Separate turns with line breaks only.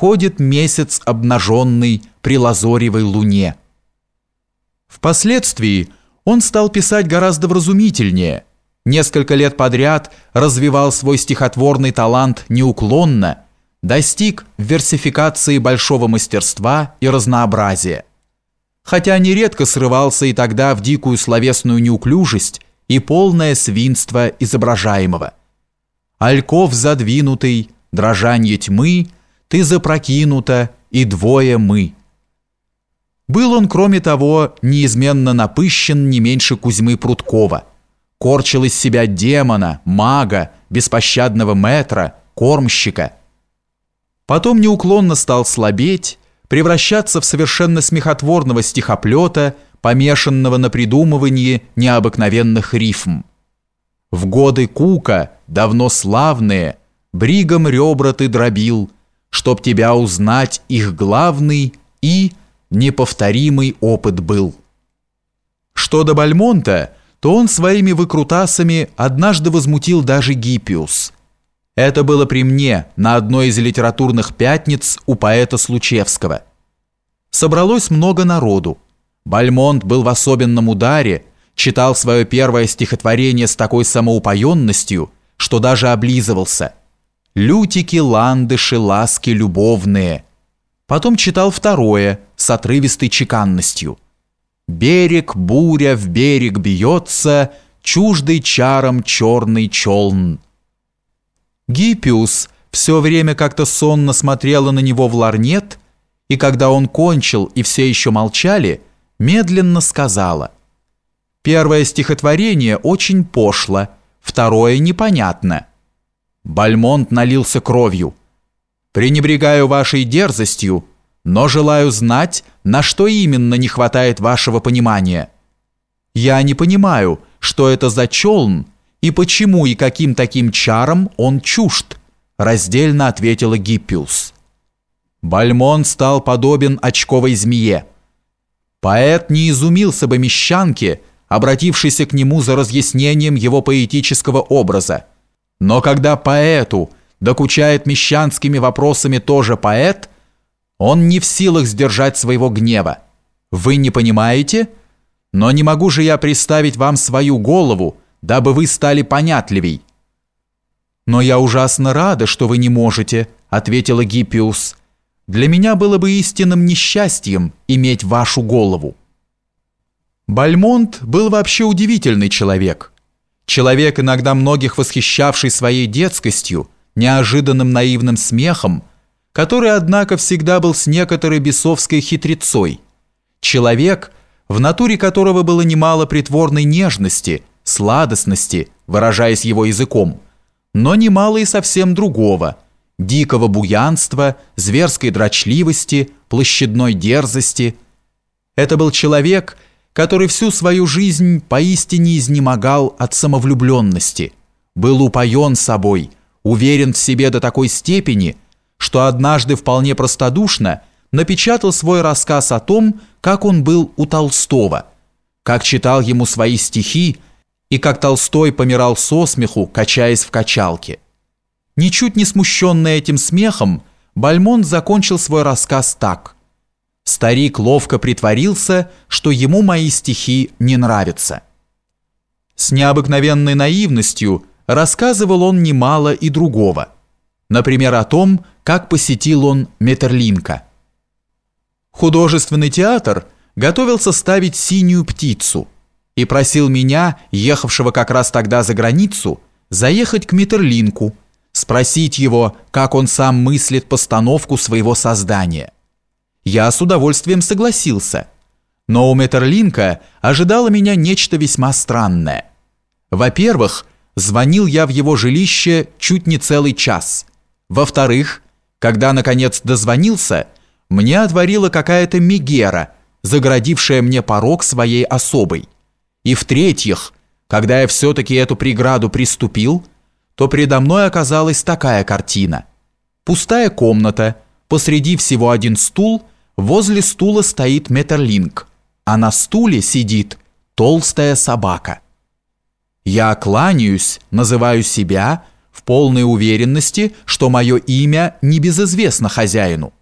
Всходит месяц обнаженный при лазоревой луне. Впоследствии он стал писать гораздо вразумительнее. Несколько лет подряд развивал свой стихотворный талант неуклонно, достиг версификации большого мастерства и разнообразия. Хотя нередко срывался и тогда в дикую словесную неуклюжесть и полное свинство изображаемого. Альков задвинутый, дрожанье тьмы, ты запрокинута, и двое мы. Был он, кроме того, неизменно напыщен не меньше Кузьмы Прудкова. Корчил из себя демона, мага, беспощадного метра, кормщика. Потом неуклонно стал слабеть, превращаться в совершенно смехотворного стихоплета, помешанного на придумывании необыкновенных рифм. В годы Кука, давно славные, бригом ребра ты дробил, чтоб тебя узнать их главный и неповторимый опыт был. Что до Бальмонта, то он своими выкрутасами однажды возмутил даже Гиппиус. Это было при мне на одной из литературных пятниц у поэта Случевского. Собралось много народу. Бальмонт был в особенном ударе, читал свое первое стихотворение с такой самоупоенностью, что даже облизывался. «Лютики, ландыши, ласки любовные». Потом читал второе с отрывистой чеканностью. «Берег, буря в берег бьется, чуждый чаром черный челн». Гиппиус все время как-то сонно смотрела на него в ларнет, и когда он кончил и все еще молчали, медленно сказала «Первое стихотворение очень пошло, второе непонятно». Бальмонт налился кровью. «Пренебрегаю вашей дерзостью, но желаю знать, на что именно не хватает вашего понимания. Я не понимаю, что это за челн и почему и каким таким чаром он чужд», раздельно ответила Гиппиус. Бальмон стал подобен очковой змее. Поэт не изумился бы мещанке, обратившейся к нему за разъяснением его поэтического образа. Но когда поэту докучает мещанскими вопросами тоже поэт, он не в силах сдержать своего гнева. Вы не понимаете? Но не могу же я представить вам свою голову, дабы вы стали понятливей. «Но я ужасно рада, что вы не можете», — ответила Гиппиус. «Для меня было бы истинным несчастьем иметь вашу голову». Бальмонт был вообще удивительный человек. Человек, иногда многих восхищавший своей детскостью, неожиданным наивным смехом, который, однако, всегда был с некоторой бесовской хитрецой. Человек, в натуре которого было немало притворной нежности, сладостности, выражаясь его языком, но немало и совсем другого, дикого буянства, зверской дрочливости, площадной дерзости. Это был человек, который всю свою жизнь поистине изнемогал от самовлюбленности, был упоен собой, уверен в себе до такой степени, что однажды вполне простодушно напечатал свой рассказ о том, как он был у Толстого, как читал ему свои стихи и как Толстой помирал со смеху, качаясь в качалке. Ничуть не смущенный этим смехом, Бальмонт закончил свой рассказ так – Старик ловко притворился, что ему мои стихи не нравятся. С необыкновенной наивностью рассказывал он немало и другого. Например, о том, как посетил он Метерлинка. Художественный театр готовился ставить «Синюю птицу» и просил меня, ехавшего как раз тогда за границу, заехать к Метерлинку, спросить его, как он сам мыслит постановку своего создания – я с удовольствием согласился. Но у Метерлинка ожидало меня нечто весьма странное. Во-первых, звонил я в его жилище чуть не целый час. Во-вторых, когда наконец дозвонился, мне отворила какая-то мегера, заградившая мне порог своей особой. И в-третьих, когда я все-таки эту преграду приступил, то предо мной оказалась такая картина. Пустая комната, посреди всего один стул Возле стула стоит Метерлинг, а на стуле сидит толстая собака. Я кланяюсь, называю себя, в полной уверенности, что мое имя не безызвестно хозяину.